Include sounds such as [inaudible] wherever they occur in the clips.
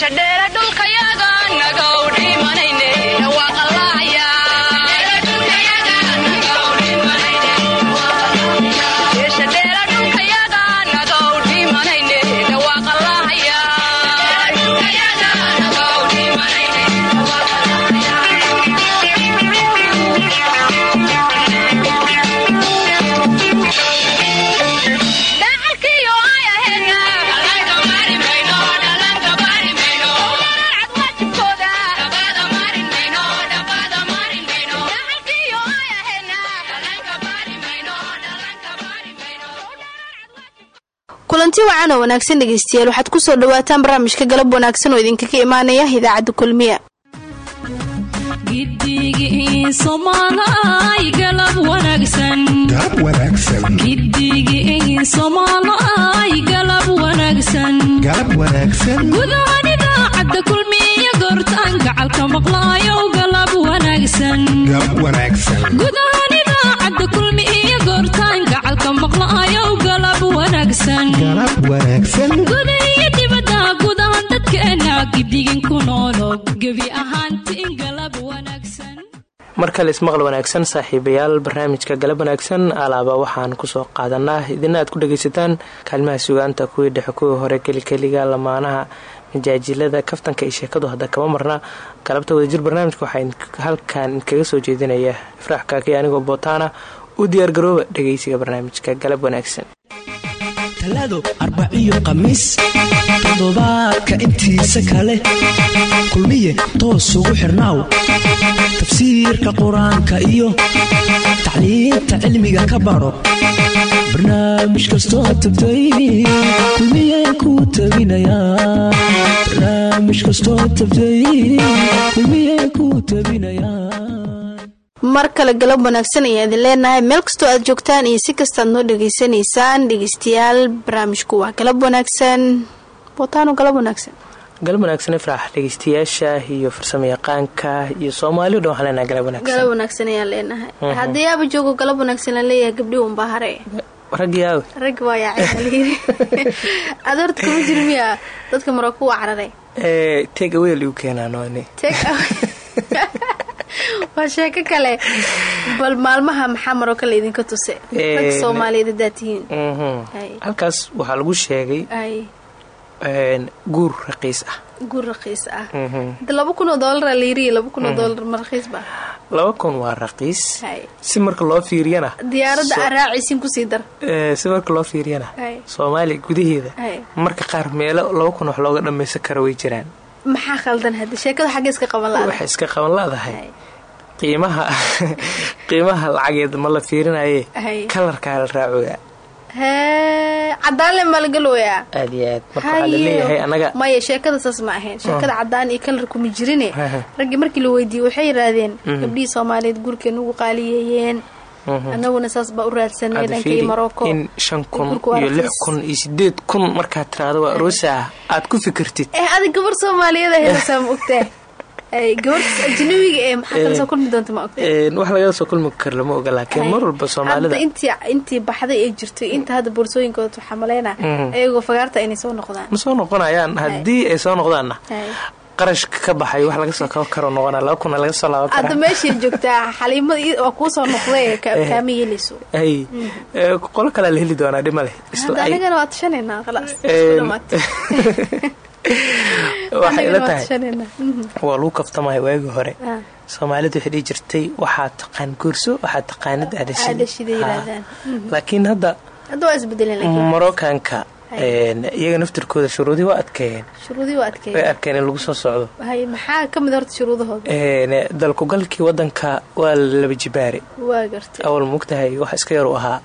dheeradh kulanti wacan oo wanaagsan dhegeystayaal waxaad ku soo dhawaataan barnaamijka galab wanaagsan oo idinkaga imaanaya idaacadda kulmiya. Gudahaan idaacadda kulmiya goortaan gacalka maqlaayo galab wanaagsangudahaan idaacadda kulmi iyo goortaan gacalka maqlaayo galab wanaagsanguda iyo dibadda gudahaan dadkeena gidigin ku noolo gebi ahaantiin galab wanaagsan. Mar kale ismaqal wanaagsan saaxiibayaal barnaamijka galab wanaagsan alaaba waxaan ku soo qaadanaa. Idina aad ku dhagaysataan kaalmaha sugaanta kuwii dhexe kuwii hore kelikeliga lamaanaha majaajilada kaftanka iyo sheekadu hadda kama marna. Galabta wadajir barnaamijka waxaa halkan kaga soo jeedinaya ifraax kaakay anigoo bootaana u diyaargarooba dhagaysiga barnaamijka galab wanaagsan talaado arbaciyo khamiis toddobaadka intiisa kale. Kulmiye toos ugu xirnaaw. Tafsiirka qur'aanka iyo tacliinta cilmiga ka baro. Barnaamij kastoo tabtay kulmiye ku tabinayabarnaamij mar kale galab wanaagsan ayaan idin leenahay. Meel kastoo aad joogtaan iyo si kastaad noo dhegaysanaysaan dhegeystayaal barnaamijku waa galab wanaagsan. Bootaano galab wanaagsan. Galab wanaagsan ifraax dhegeystayaasha iyo farsamo yaqaanka iyo soomaali dhan waxaan leenahay galab wanaagsan. Galab wanaagsan ayaan leenahay. Haddii aaba joogo galab wanaagsan aan leeyahay gabdhi unbaa hare. Raggi aawe rag waa yaacayaliiri [laughs] ad horta kama jir miya dadka maroko waa cararay. Teeg aweel igu keenaanooni [laughs] [laughs] waa sheeko kale. Bal maalmaha maxaa maroko la idinka tuse? Rag soomaaliyeed haddaad tihiin halkaas waxaa lagu sheegay guur raqiis ah. Guur raqiis ah. Hada laba kun oo doolara layiriya laba kun oo doolar ma raqiis ba? Laba kun waa raqiis. Si marka loo fiiriyana diyaaradda aan raacaysin ku sii dar. Si marka loo fiiriyana soomaaliya gudaheeda marka qaar meelo laba kun wax looga dhammaysan karo way jiraan maxaa khaldan hadda sheekada xagga iska qaban la waxay iska qaban ladahay qiimaha qiimaha lacageed ma la fiirinaye? Kalarkaa la raacoya. Hee cadaanle maa lagalooyaa aad iyo aad. Marka waxaa la leeyahay anaga maya sheekada saas ma ahayn. Sheekada cadaan iyo kalarkuma jirine raggii markii la weydiiyey waxay yidhaahdeen gabdhihii soomaaliyeed ugu qaaliyeeyeen anaguna saas baa u raadsanay dhankii marocco in shan kun iyo lix kun iyo sideed kun markaad tiraado waa aroosa aad ku fikirtid. Eh adig gabar soomaaliyeed ma ogtaa kulmi doonta ma ogta wax lagala soo kulmi karo lama oga laakiin mar walba soomaalida intii baxday ee jirtay inta hadda boorsooyinkooda waxaa maleyna ayagoo fagaarta inay soo noqdaan. Ma soo noqonayaan haddii ay soo noqdaanna qarashka ka baxay wax laga soo kaba karo noqona laba kuna laga soo laaban hadda meeshay joogtaa xaliimada waa kuu soo noqday kaama yeelayso hay qolo kalea la heli doonaa dhima leh. Anigana waa tashanayna khalaas. [laughs] Waxay ila tahay. waa lagu kaftamaya waagii hore. Soomaalidu waxay dhihi jirtay waxaa taqaan guurso waxaa taqaanid adhashilaakiin hadda marookanka iyaga naftirkooda shuruudii waa adkeeyeen way arkeen in lagu soo socdo. Dalkugalkii wadanka waa laba jibaare awal mogtahay wax iska yar u ahaa.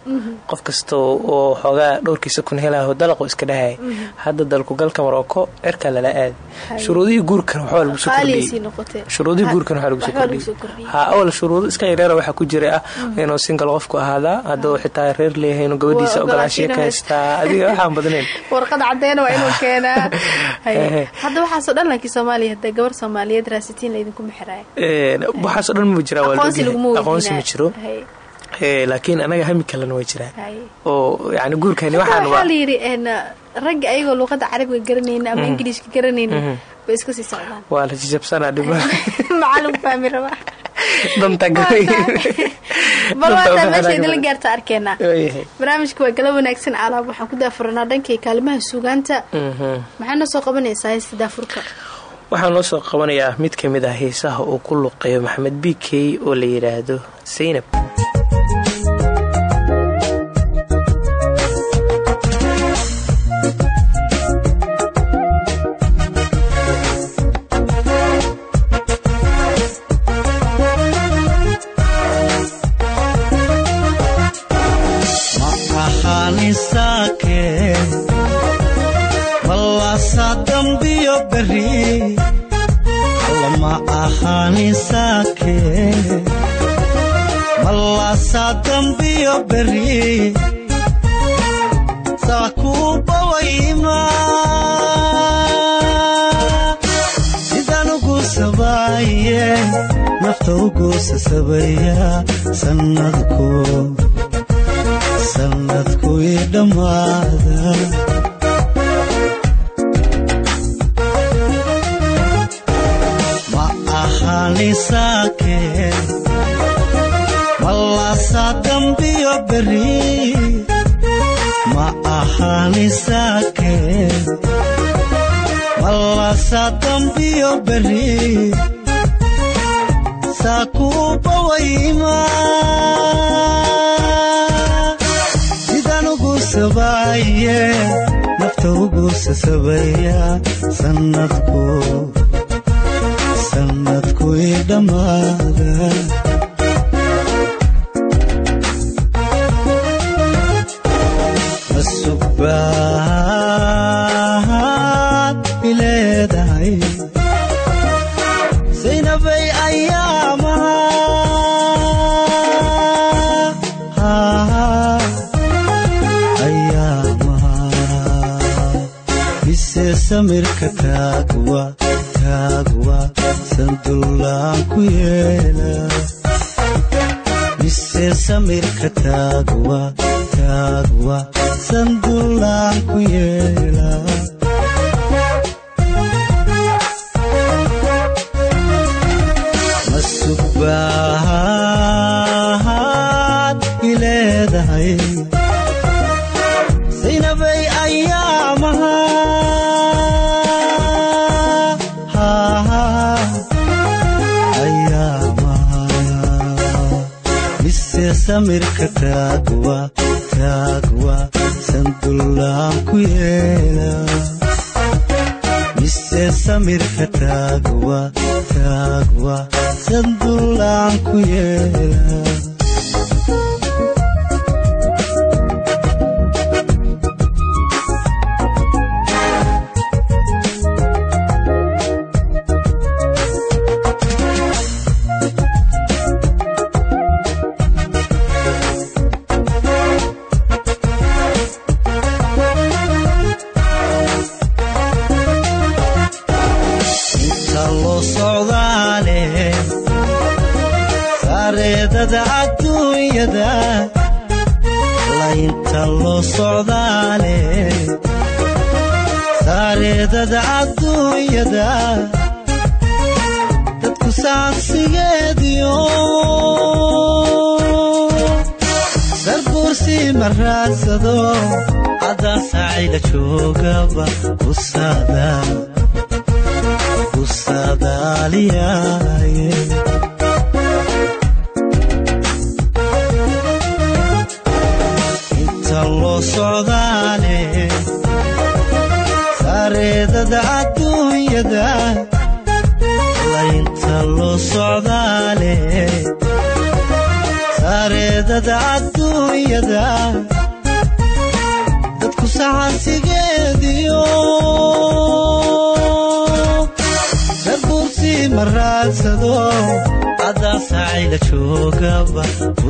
Qof kasta oo xoogaa dhowrkiisa kun helaho dalaqo iska dhahaya hadda dalkugalka maroko cirkaa lala aadi shuruudihii guurkan waxbaa lagu soo kordhiyey. Shuruudihii guurkan waxbaa lagu soo kordhiyey. ha awal shuruudo iska yareera waxaa ku jira ah inuu singal qofku ahaadaa. Hadduu xitaa reer leeyahay inuu gabadhiisa ogolaanshiya ka haystaa. Adiga waxaan badnayn warqad cadeyna waa inuu keenaa. [laughs] Hadda waxaasoo dhan laakiin soomaaliya hadda gabar soomaaliyeed raasitiin laydinkuma xiraayo waxaasoo dhan ma jiraa aqoonsi ma jiro. Laakiin anaga hami kalena waa jiraan. Oo yani guurkani waxaan waxaa la yidhi ragga ayagoo luuqada carabiga garanayna ama ingiliishka garanayna bay iska sii socdaan. Waa la jijabsanaa dhib [laughs] macalin fahmi danta [laughs] bal waataa meesha idinla gaarta arkeenaa barnaamijka waa gala wanaagsan alaab waxaan ku daafuranaa dhankay kaalimaha suugaanta. Maxaa noo soo qabanaysaa heesta daafurka? Waxaa noo soo qabanayaa mid ka mid ah heesaha uu ku luqeeyo maxamed b k oo la yidhaahdo saynab sannadku sannadku ii dhammaada. Ahaanisaake malaasaa dambiyo beri. Ma ahaanisaake malaasaa dambiyo beri sannadku sanadku taagwa taagwa sandulaan ku yeela. Mise samirka taagwa taagwa sandulaan ku yeela samirka taagwa taagwa sandulaan ku yeela laynta loo socdaale saareedada adduunyada dadku saansigeediyo sarbuursi ma raadsado caddaan saacayla joogaba ku socdaale saareedada adduunyada laynta loo socdaale saareedada adduunyada dadku saxansigeediyo. Sarbuursi ma raadsado caddaan saacayla joogaba ku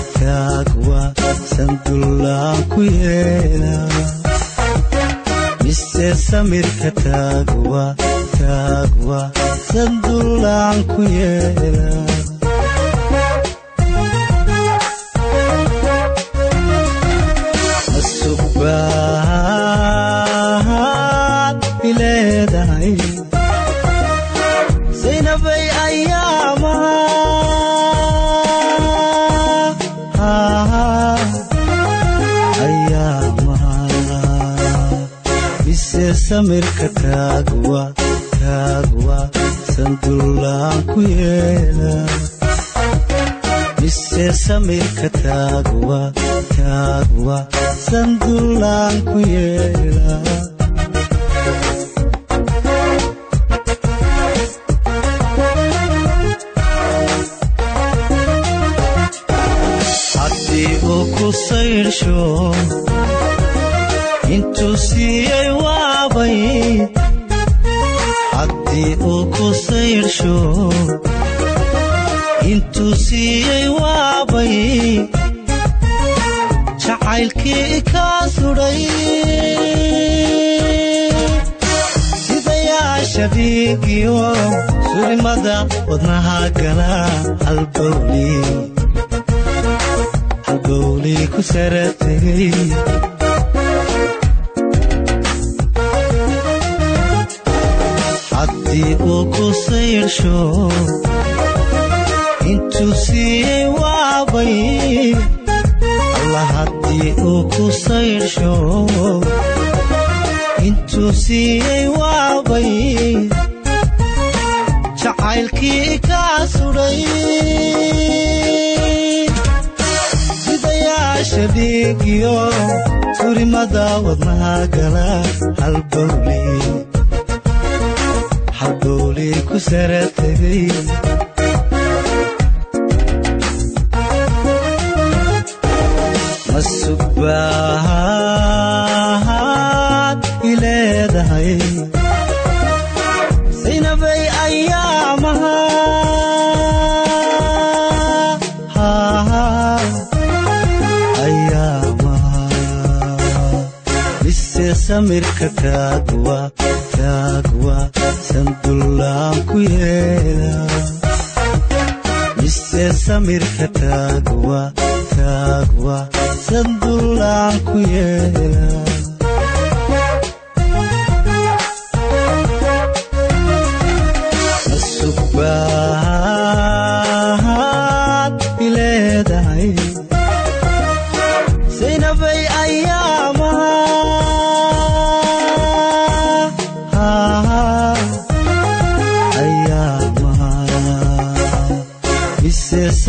taagwa sandullaan ku yeela mise samirka taagwa taagwa sandullaan ku yeela mise samirka taagwa taagwa sandullaan ku yeela mise samirka taagwa taagwa sandullaan ku yeela haddii uu ku sayrsho siiyey waabay jacaylkii kaa sudhay sidayaasha dhiigiyo turimada wadnaha gala halbowli ku sara tegay samirka taagwa taagwa sandullaan ku yeela mise samirka taagwa taagwa sandullaan ku yeela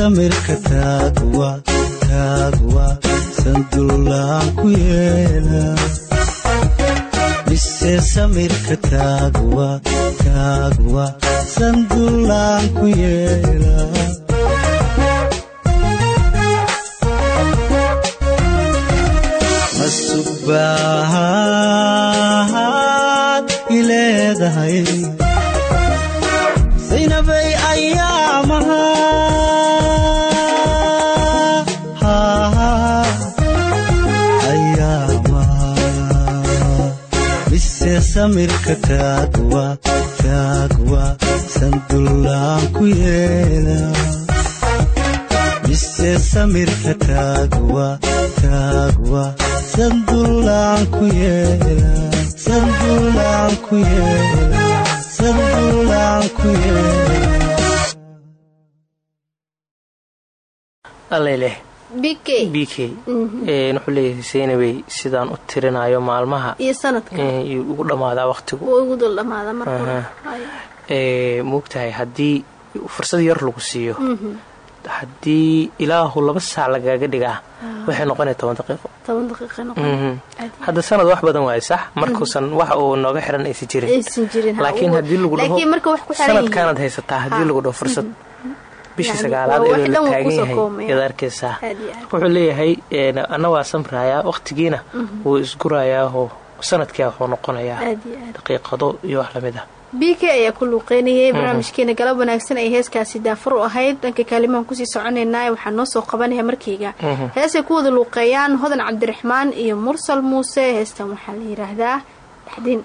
samirka taagwa taagwa sandullaan ku yeela. Mise samirka taagwa taagwa sandullaan ku yeela. Masugbaad ileedahay mise samirka taagwa taagwa sandullaan ku yeela mise samirka taagwa taagwa sandullaan ku yeela sandullaan ku yeela sandullaan ku yeela b k. Wuxuu leeyahay seynabey sidaan u tirinayo maalmaha. Iyo sanadka. Yuu ugu dhammaadaa waqtigu. Wuu igu dul dhammaada marka moogtahay haddii fursad yar lagu siiyo haddii ilaahu laba saac lagaaga dhigaa waxay noqonaya toban daqiiqo. Daqiiqa hadda sanad wax badan waaye sax markuusan wax uu nooga xiran aysan jirin. Laakiin haddii lagu dhaho laakiin marka wax ku xiran sanadkaanaad haysataa haddii lagu dhaho fursad bishii sagaalaad iyadoo la taagan yahay yaad arkaysaa wuxuu leeyahay ana waa samrayaa waqtigiina. Wuu isgurayaao sanadkia wuxuu noqonayaa daqiiqado iyo wax la mid ah. B k ayaa ku luuqeynayay mhm. barnaamijkeena galab wanaagsan ay heeskaasi daafur u ahayd. Dhanka kaalimahan ku sii soconaynaa waxaa noo soo qabanaya markayga mhm. heesay ku wada luuqeeyaan hodan cabdiraxmaan iyo mursal muuse. Heestan waxaa la yiraahdaa dhaxdin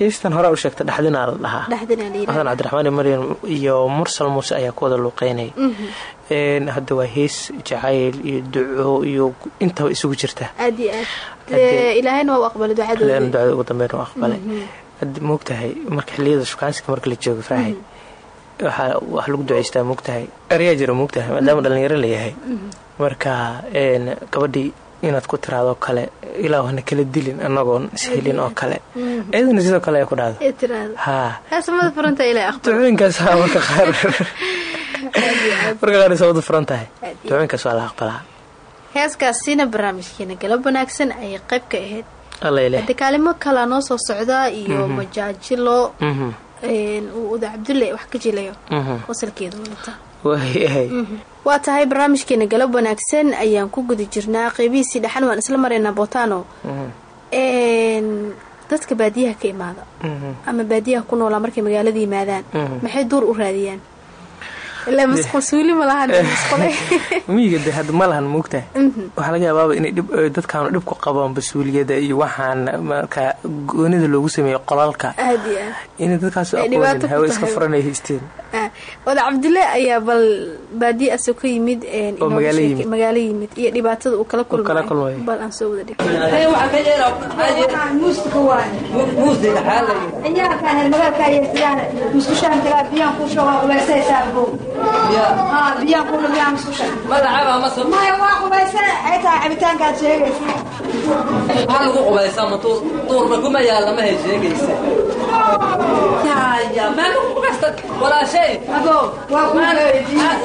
heystan hore u sheegta dhaxdinaa la dhahaa xasan cabdiraxmaan iyo maryam iyo mursal muuse ayaa ku wada luuqeynaya Een, hadda waa hees jacayl iyo duco iyo intaba isugu jirta ducada ugu dambeyn u aqbalay. Moogtahay marka xiliyada shukaansiga marka la joogo farahay waxaa wax lagu ducaystaa moogtahay eryaa jira moogtahay maadaama dhalinyaro layahay marka gabadhii inaad ku tiraado kale ilaa hana kala dilin anagoon ishelin oo kale. Iyadana sidoo kale ay ku dhahdo. Ee tiraahdo haa heesamada furanta ilaa aqbal ducooyinkaas haa marka qaar. [laughs] Marka qaar ay sabadu furan tahay ducooyinkaas waa la aqbalaa. Heeskaasina barnaamijkeena galab wanaagsan ayay qayb ka ahayd. Hadde kaalimo kalaa noo soo socdaa iyo majaajilo Mhm, uu uda cabdulle wax ka jilayo. Mhm. wasalkeeda waayahay waa tahay barnaamijkeena galab wanaagsan ayaan ku guda jirnaa. Qeybihiisii dhexan waan isla maraynaa botano Mhm, dadka baadiyaha ka imaada. Mhm. ama baadiyaha ku noolaa markay magaalada yimaadaan. Mhm. maxay duur u raadiyaan? Ilaa masquul suuli ma lahan masqule [laughs] miyiga de hadda ma lahan moogtahay waxaa laga yaabaaba inay eh, dadkaanu dhib ku qabaan basuuliyada iyo waxaan marka goonida loogu sameeyo qolalka. Inay dadkaas ku hawe iska tahay. furan ay haysteen wada cabdille ayaa bal baadiye asoo ka yimid magaalo yimid. iyo dhibaatada uu kala kala kulmayo kulmayo. bal aan soo wada dhig maxaa lagu qubaysaa ma tuur tuurba kuma yaalla ma hay sheegaysa yaya meelu ku kasta walaashay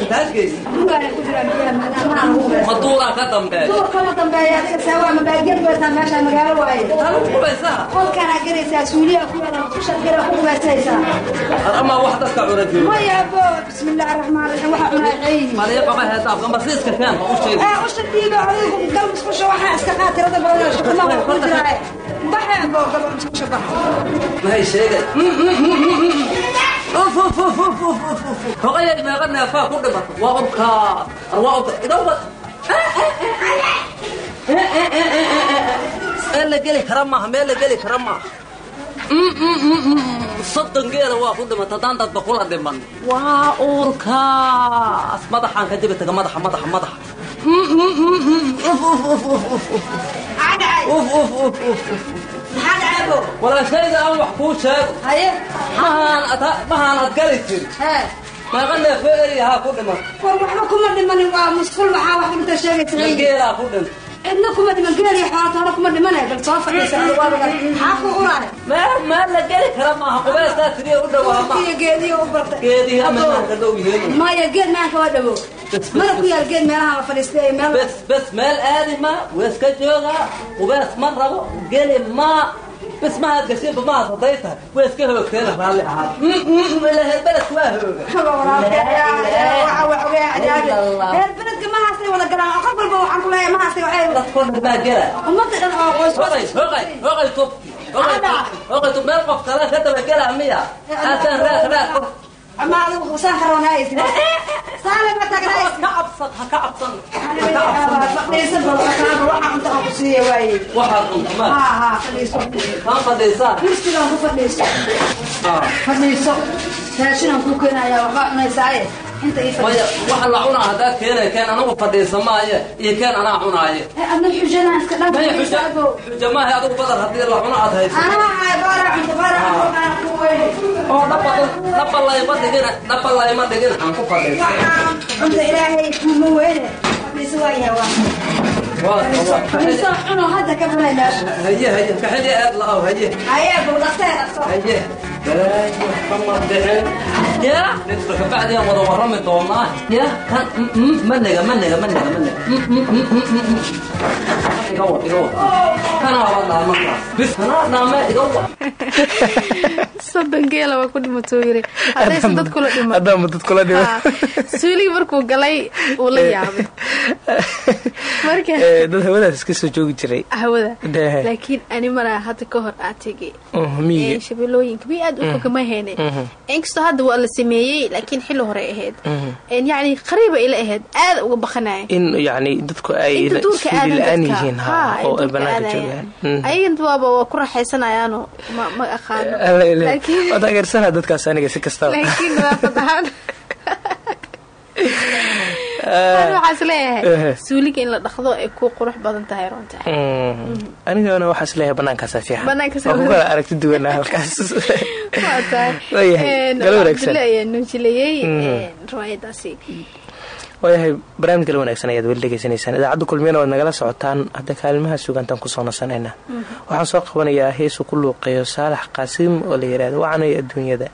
intaas geysa ma duuraa ka dambeeya taa lagu qubaysaa ama wax dadka cuna jooga maliya qaba heetaa gambasiiska keen ma u sheegi ma hay sheegay hoqayay meeqa neefaa ku dhimato waa ubkaa waa ubka idawba meel la geli kara maaha meel la geli kara maaha soddon geela waa ku dhimata haddaan dadba kula dhiman waa uurkaas madaxaan ka jabi taga madaxa madaxa madaxa. Walaashayda aan wax kuu sheego mahaan ad gali jiri meeqa neefo eriyahaa ku dhiman. War waxba kuma dhimanin waa musqul maxaa wax inta sheegaysa geelaa ku dhintay cidna kuma dhiman geeliyo xoolato hore kuma dhimanay bal soo fadhiisa maxaa ku uraay meel meel la geli kara maaha qubeestaa sidii u dhawaa ma iyo geediyo u bartay. Maya geed maanka waa dhawo. Mana ku yaal geed meelaha la fadhiistay ee meel bes meel aadi ma weeska jooga qubees ma rabo geli ma bes mahaad gashinba mahaad haday tahay weeska hoogteena raalli ahaa. Ilahay beledku waa hooga [laughs] reer beledka mahaasay wada galaan qof walba waxaan ku leeyahay mahaasay dadkoo dhan baa gela ummadda dhan oo qoys hoqay hoqay hoqay tub. Hoqay tub. Hoqay tub. Meel qof kale ka daba gela miya haasaan raaq raaq ama adigu saan karoonaysid saale ma tagnaysid ka cabsan ha ka cabsan fadhiisa balqasaaba waxaa cunta aan ku siiya waaye waxaad cunta ma haa haa fadhiiso kaan fadhiisaa kursigaan ku fadhiiso. Fadhiiso raashinaan ku keenayaa waxbaa cunaysaaye inta ii maya waxa la cunaa haddaa keenay keen anagu fadhiisa maaye iyo keen anaa cunaaye. Maya xuja maaha adigu badar haddii la cuno aad hayso. Anaa hay baara cunta baara cunta ku weyne oo dhaba dhaba layma dhigin aan ku fadhiisa fadhiiso cuno hadda ka haye haye kaxili aad la-aw haye hayee buldhaqtee dhaqso haye balaayo kama dhicin ya. Ninka kabacdiyan wada warrami doonaa. Ya. Kan maniga maniga maniga soddon geela waa ku dhimatoo yiri haddaysan dad kula dhiman haddaanba dad kula dhiman Haa. suuligii markuu galay uu la yaabay. Marka Eh, dad hawadaas iska soo joogi jiray. Hawada? Dee. laakiin ani maraa hadda ka hor aa tegay miyiga shabeelooyinka miy aad u fogama heyne inkastoo hadda waa la sameeyey laakiin xilli hore ahayd yacni qariiba ila ahayd aada uga baqanaya in yacni dadku ay suuli la'aan yihiin Mhm. taageersanaa dadkaas aniga si Ah, [laughs] waxaas leeyahay Eh. suuliga in la dhaqdo ay ku qurux badan tahay runta. Mm. anigana waxaa is leeyahay banaankaasa fiican. Banaankaasa waa ku kala aragti duwanaa halkaas [laughs] Waayahay, barnaamij kale wanaagsan ayaad weli dhegaysanaysaan idaacadda kulmiyana waad nagala socotaan hadda kaalimaha sugantaan ku soo nasanayna waxaan soo qabanayaa heesu ku luuqeeyo saalax qaasiim oo la yidhaahdo wacanay adduunyada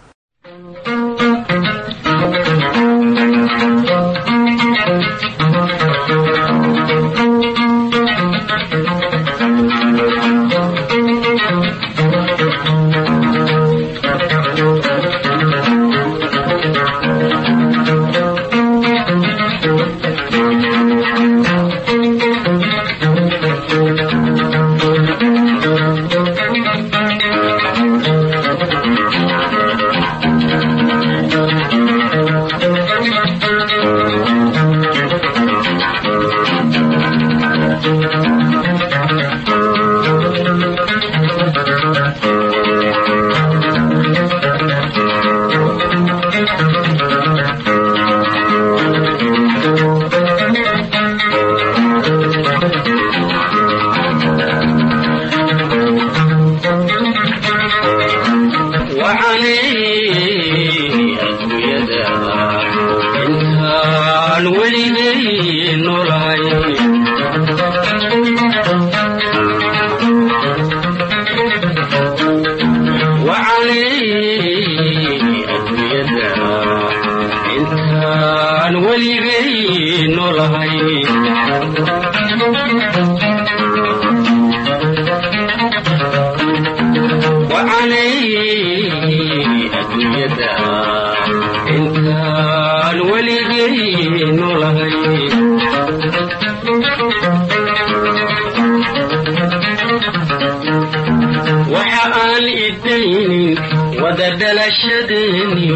waxa aan idaynin wada dhalashadeeni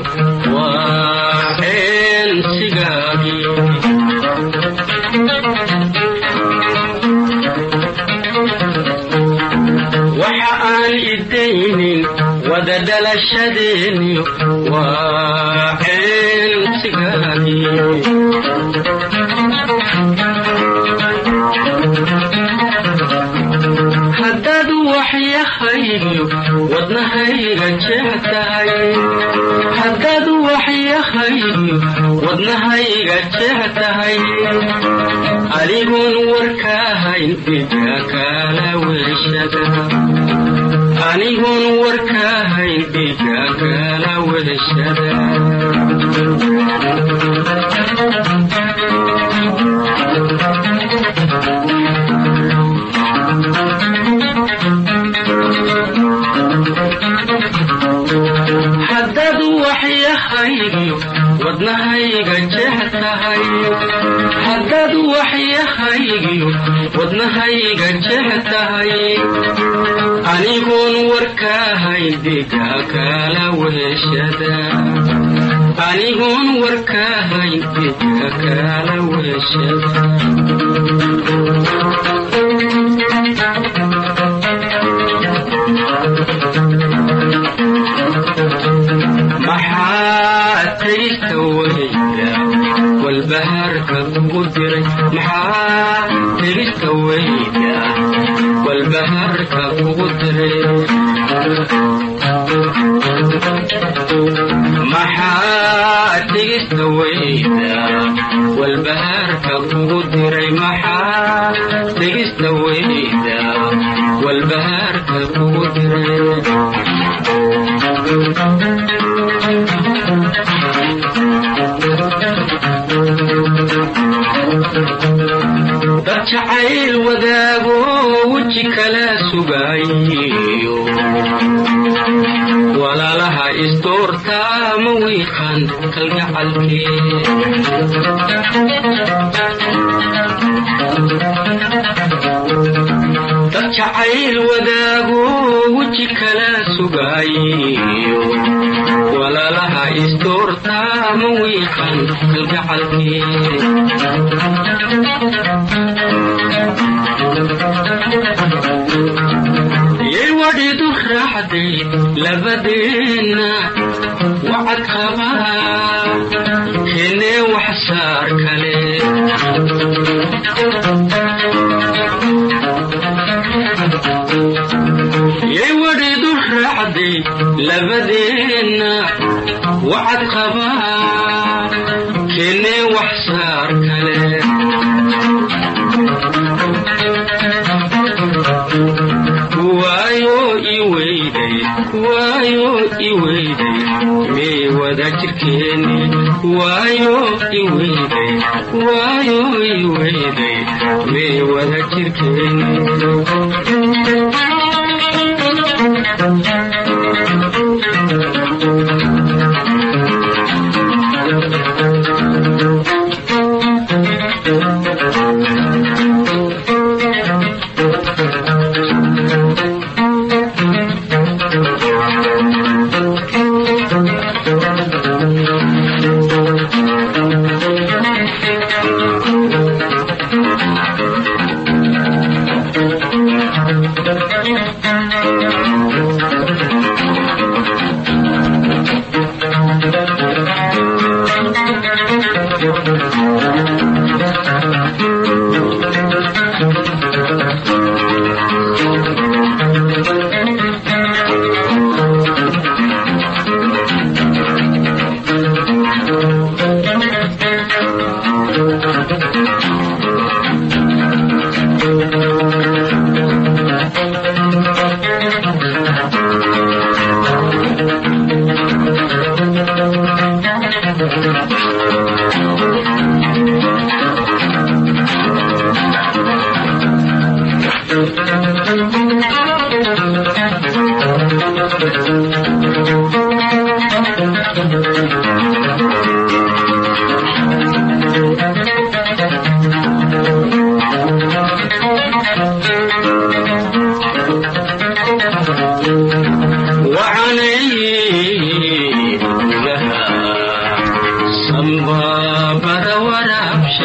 waa eensigaagii waxa aan idaynin wada dhalashadeeni waa eensigaagii wadnahayga jeextahay haddaad waxyahaygiyo wadnahayga jeex tahay adigun warkaahayn dhiga kala weeshada anigun warkaahayn dhiga kala weeshada dhiga kala weeshada anigun warkaahayn dhiga kala weeshada maxaa taysta weyda walbahaarka kugu diray maxaa tegista weyda walbahaarka dad jacayl wadaago weji kala sugaayo walaalaha isdoortaa ma wiiqan kalgacalkee yay wadhidu raacday labadeenna wacad qabaa waayo iweyday mee wada jirkeeni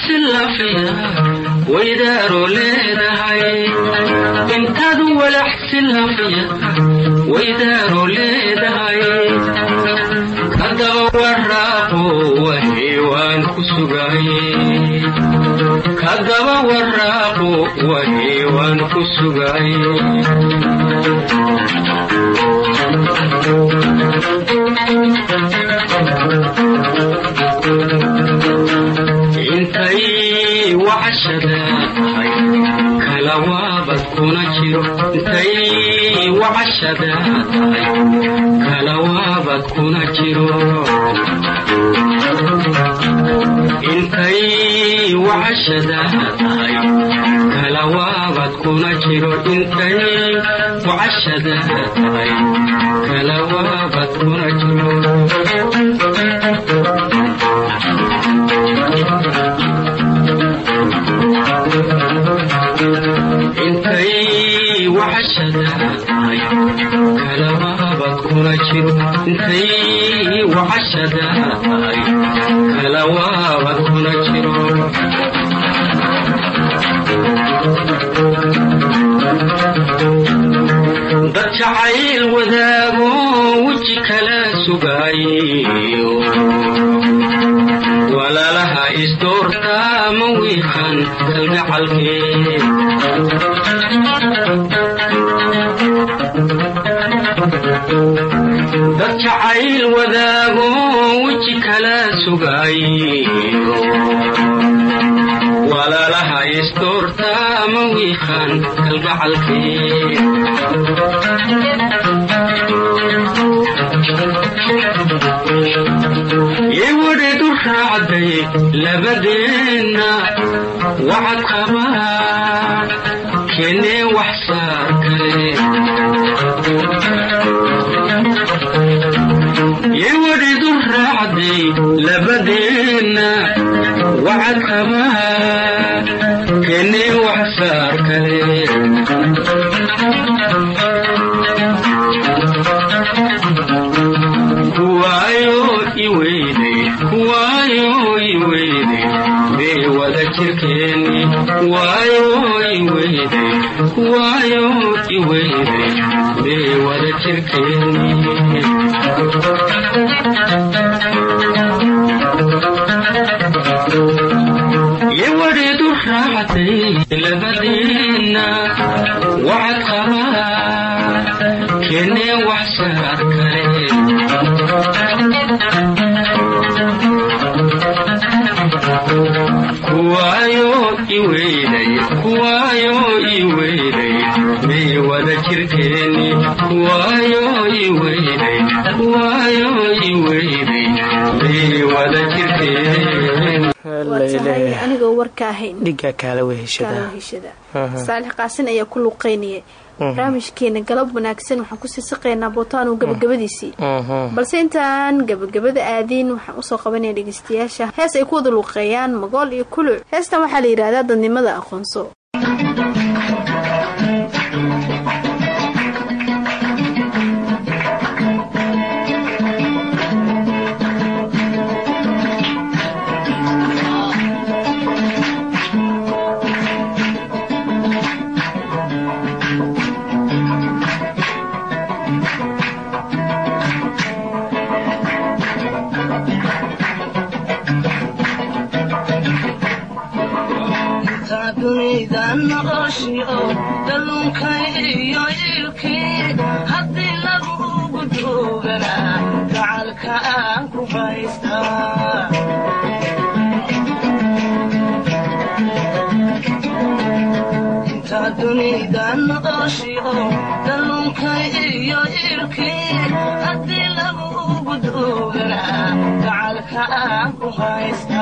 walaxsi lafiya waydaaro leedahay intaad walaxsi lafiya waydaaro leedahay kadaba waraaqo wahi waan ku sugay kadaba waraaqo wahi waan ku sugay kuna jiro intay wacashadahay kala waabad kuna jiro. Intay wacashadahay kala waabad kuna jiro intay wacashadahay kala waabad kuna jiro dad jacayl wadaago weji kala sugayo walaalaha isdoorta ma wiiqan kalgacalkee dad jacayl wadaago weji kala sugayo walaalaha isdoorta ma wiiqan kalgacalkee yewadheedu raacday labadeenna wacad qabaa keenee wax saar kale warka ahayn dhigaa kaala weheshada. Heshada saalix qaasin ayaa ku luuqeynaya barnaamijkeena galab wanaagsan waxaan ku sii saqaynaa bootaanu gabagabadiisii. Balse intaan gabagabada aadiin waxaan u soo qabanaya dhegeystayaasha. Hees ay ku wada magool iyo kuluc. Heestan waxaa la yidhaahdaa dadnimada aqoonso aan ku haystaa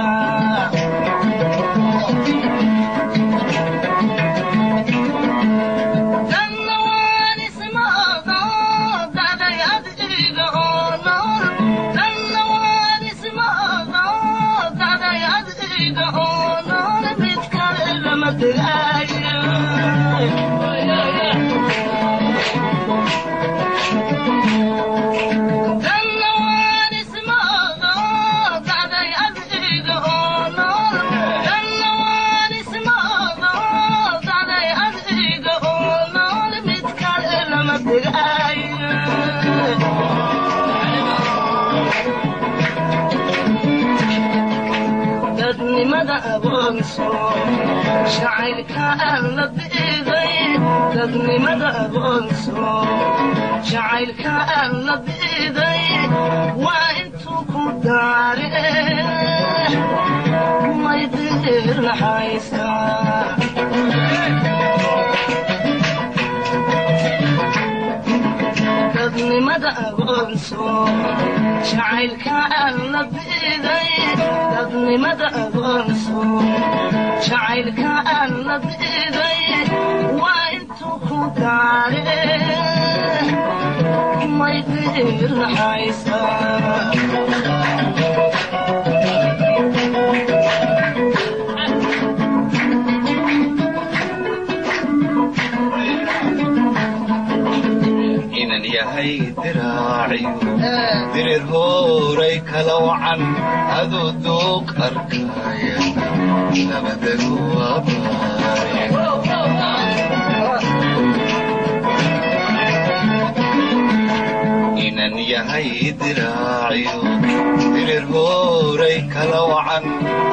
dadnimada aqoonso jacaylka aan la biiday waa intuu ku daare may diirnaxaysaa dadnimada aqoonso jacaylka aan la biiday dadnimada aqoonso jacaylka aan dirir hooray kala wacan aduu duuq arkayana nabadagu abaare inan yahay diraaciyo dirir hooray kala wacan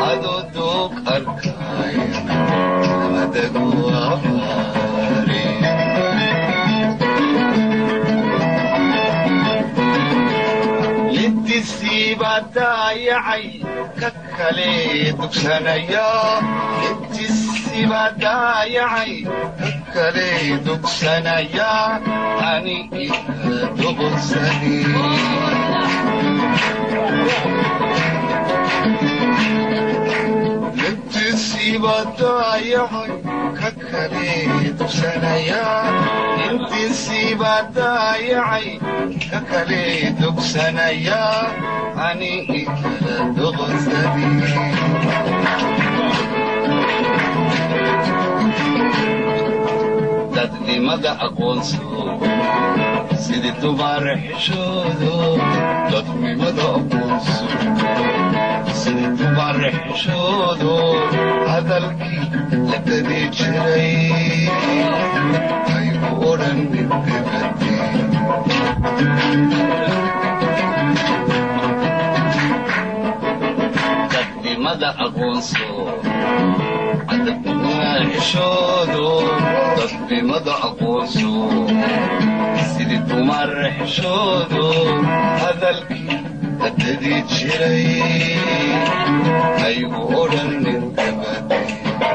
aduu duuq arkayana nabadagu ka kale dugsanaya kale dugsanaya ani ika duqsani lidisiibaa daayacay ka kale dugsanaya lidisiibaa daayacay ka kale dugsanaya ani ikala duqsani dadnimada aqoonso sidii dubaare xishoodo dadnimada aqoonso sidii dubaare xishoodo hadalkii la gadi jiray aygu odhan dhibdhibadii dadnimada aqoonso cadabnimada xishoodo dadnimada aqoonso sidii dumar xishoodo hadalkii hadadi jiray aygu dabadi yahow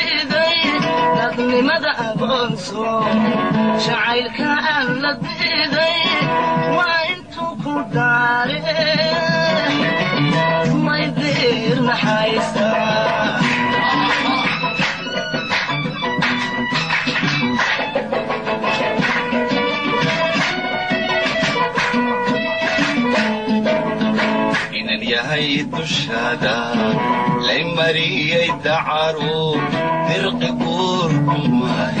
dadnimada aqoonso jacaylka aan la diiday waa intuu ku daare. May diir naxaysaa inan yahay dushaada lay mariyay dacaru dirqi guurku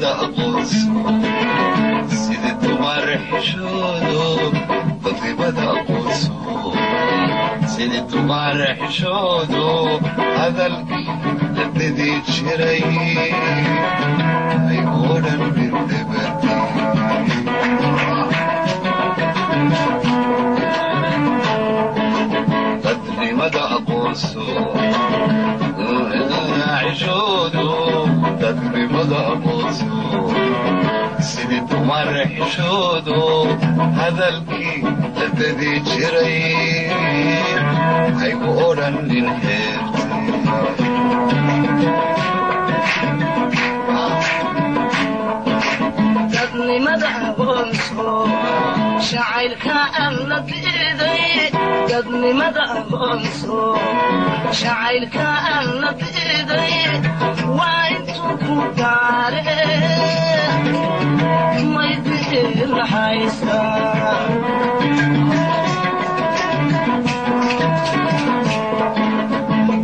dadnimada aqoonso sidii dumar xishoodo dadnimada aqoonso sidii dumar xishoodo hadalkii la dhidi jiray ay oo dhan dadnimada aqoonso cishoodu dadnimada aqoonso sidii dumar xishoodu hadalkii la dadi jiray haygu odhan nin dadnimada jacaylka aan la diiday dadnimada aqoonso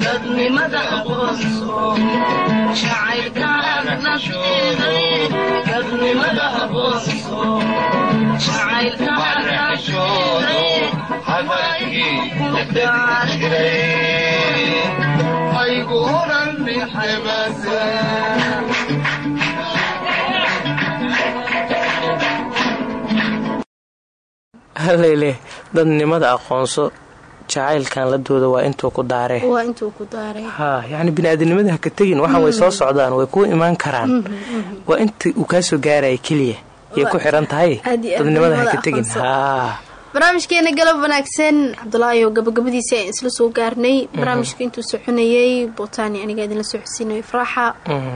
dadnimada aqoonso jacaylka aan la diiday dadnimada aqoonso jacaylka aan la diiday hadalkii la dadi jiray haygu odhan nin hebada haleyle dadnimada aqoonso jacaylkan la dooda waa intuu ku daaree waa intuu ku daaray. Ha yacni bini-aadamnimada ha ka tegin waxaan way soo socdaan way kuu imaan karaan. Waa inta uu kaa soo gaaraya keliya yay ku xiran tahay dadnimada ha ka tegin. haa barnaamijkeena galab wanaagsan gabagabadiisii aan isla soo gaarnay. Barnaamijka intuu soconayay botani aniga idinla soo xosiinayo faraaxa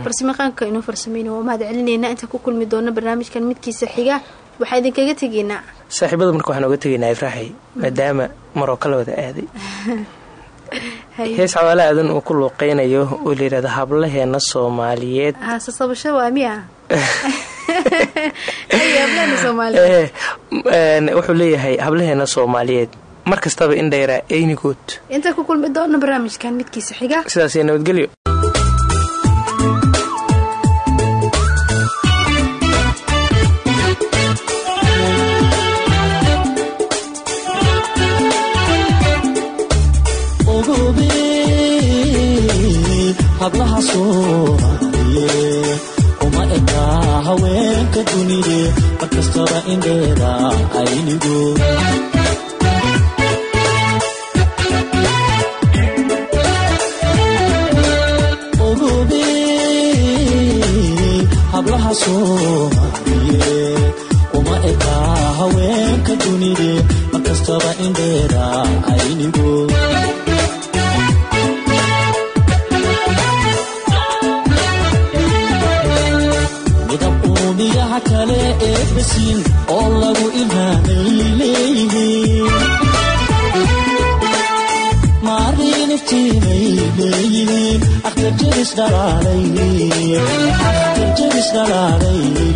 farsamaqaanka inoo farsameyna waa mahad celineyna intaan ku kulmi doona barnaamijkan midkiisa xiga waxaa idinkaga tegeynaa saaxiibada marka waxaan oga tegaynaa ifraaxay maadaama maroko la wada aaday. [laughs] Hees xawaale aadan uu ku luuqeynayo oo layidhahda hablaheena soomaaliyeed. Wuxuu leeyahay hablaheena soomaaliyeed. Mar kastaba in dhayraa eynigood intaan ku kulmi doona barnaamijkan midkiisa xiga. Sidaas nabadgelyo soomaaliye uma ekaa haweenka dunide markastaba indheeda aynigo hablaha soomaaliye uma ekaa haweenka dunide markastaba indheeda aynigo uumiyaha kale ee basiin oo lagu ilhaamay leeyihiin maariin iftiinay leeyihiin akhtarjadis dhalaalay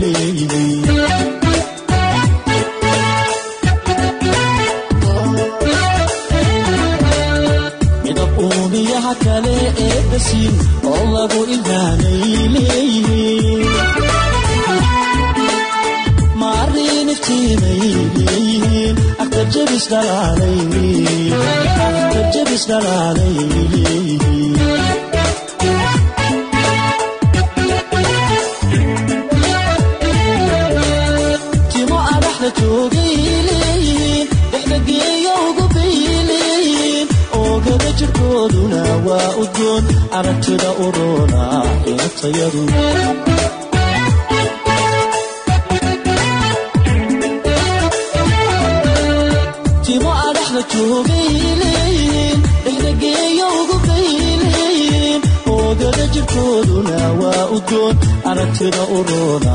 leeyihiin midab uumiyaha kale ee basiin oo lagu ilhaamay leeyihiin jirkooduna waa udgoon aragtida uroona inatayadu timo adhaxda jirkooduna waa udgoon aragtida uroona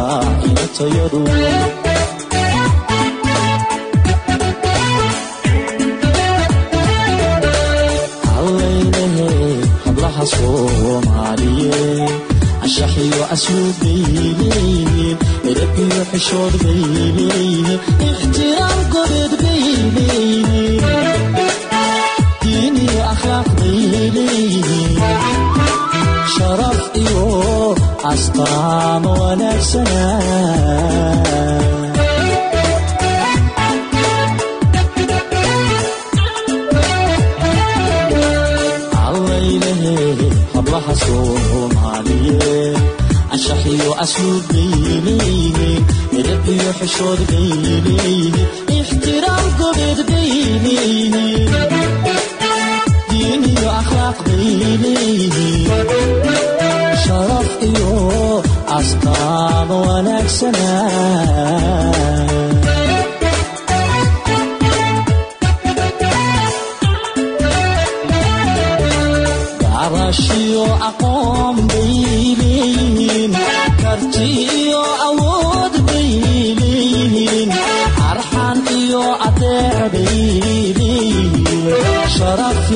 inatayadu hallaylehe hablaha soomaaliye anshaxiyo asluub bay leeyihiin edab iyo xishood bay leeyihiin ixtiraam gobeed bay leeyihiin sharaf iyo astaamo wanaagsana allaylehe hablaha soomaaliye anshaxiyo asluub bay leeyihiin edab iyo xishood bay leeyihiin ixtiraam gobeed bay leeyihiin astaamo wanaagsana garashiyo aqoon bay leeyihiin karti iyo awood bay leeyihiin arxan iyo adeec bay leeyihiin sharaf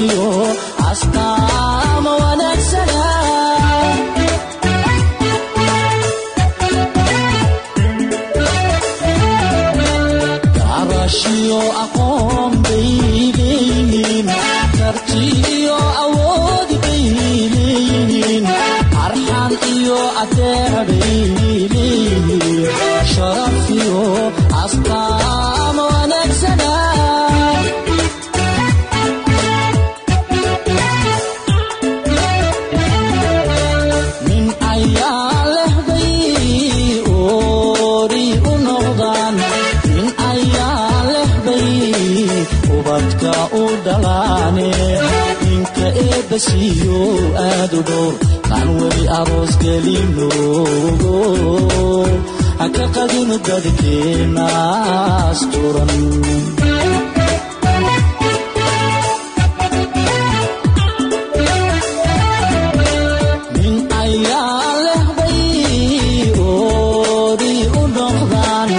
u noqdaan.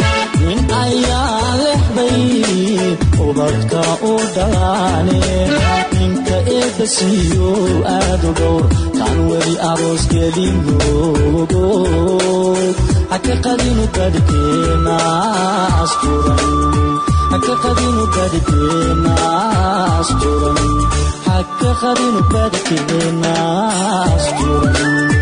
Nin ayaa leh bay ubadka u dhalaane ninka eebbasiiyo aad u dhowr kaan weli aroos gelinogo haka qadinu dadkeenaas turan